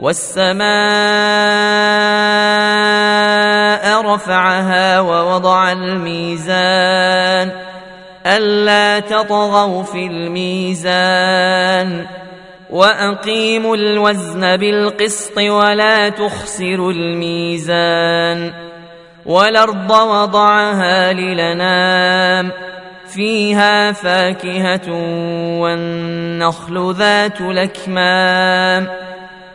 والسماء رفعها ووضع الميزان ألا تطغوا في الميزان وأقيموا الوزن بالقسط ولا تخسروا الميزان والأرض وضعها للنام فيها فاكهة والنخل ذات الأكمام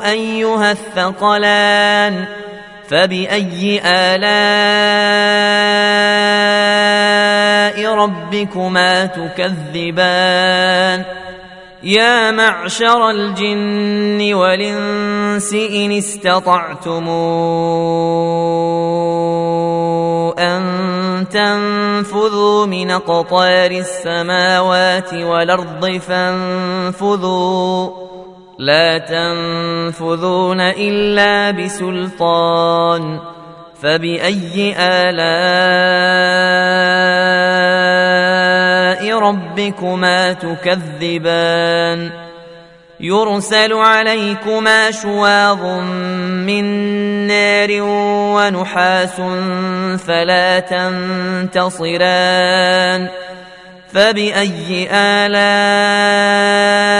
أيها الثقلان فبأي آلاء ربكما تكذبان؟ يا معشر الجن والإنس إن استطعتم أن تنفذوا من أقطار السماوات والأرض فانفذوا لا تنفذون إلا بسلطان فبأي آلاء ربكما تكذبان يرسل عليكما شواظ من نار ونحاس فلا تنتصران فبأي آلاء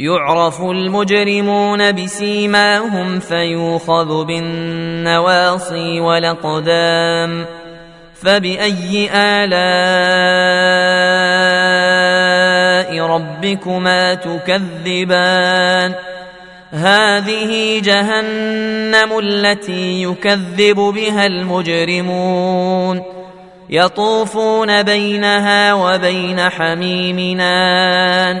يعرف المجرمون بسيماهم فيوخذ بالنواصي والأقدام فبأي آلاء ربكما تكذبان؟ هذه جهنم التي يكذب بها المجرمون. يطوفون بينها وبين حميمنان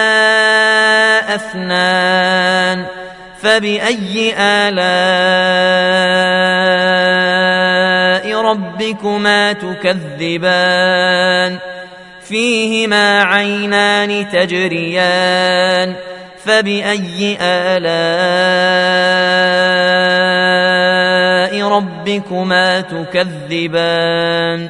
أفنان. فبأي آلاء ربكما تكذبان؟ فيهما عينان تجريان. فبأي آلاء ربكما تكذبان؟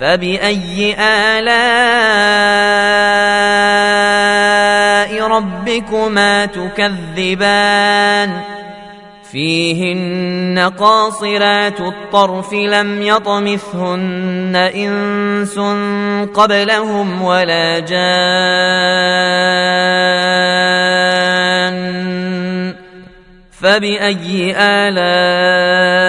فبأي آلاء ربكما تكذبان فيهن قاصرات الطرف لم يطمثهن انس قبلهم ولا جان فباي الاء